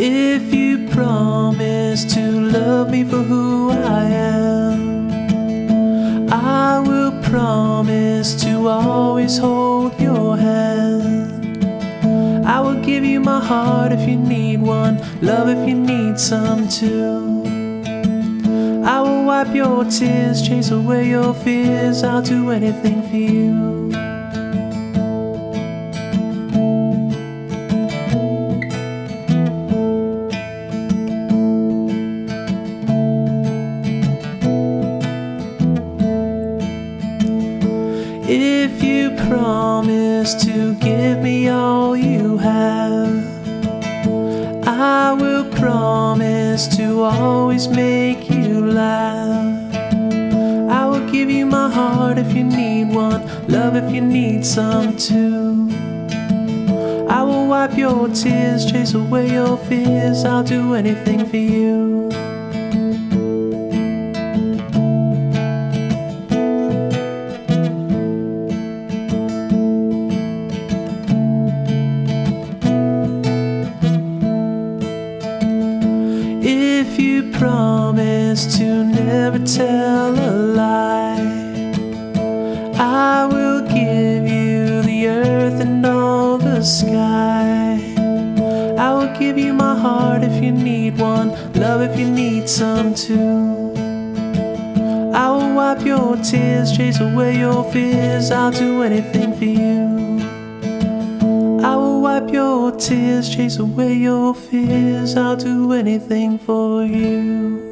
you promise to love me for who I am, I will promise to always hold your hand. I will give you my heart if you need one, love if you need some too. I will wipe your tears, chase away your fears, I'll do anything for you. If you promise to give me all you have, I will promise to always make you laugh. I will give you my heart if you need one, love if you need some too. I will wipe your tears, chase away your fears, I'll do anything for you. You promise to never tell a lie, I will give you the earth and all the sky. I will give you my heart if you need one, love if you need some too. I will wipe your tears, chase away your fears, I'll do anything for you. Wipe your tears, chase away your fears. I'll do anything for you.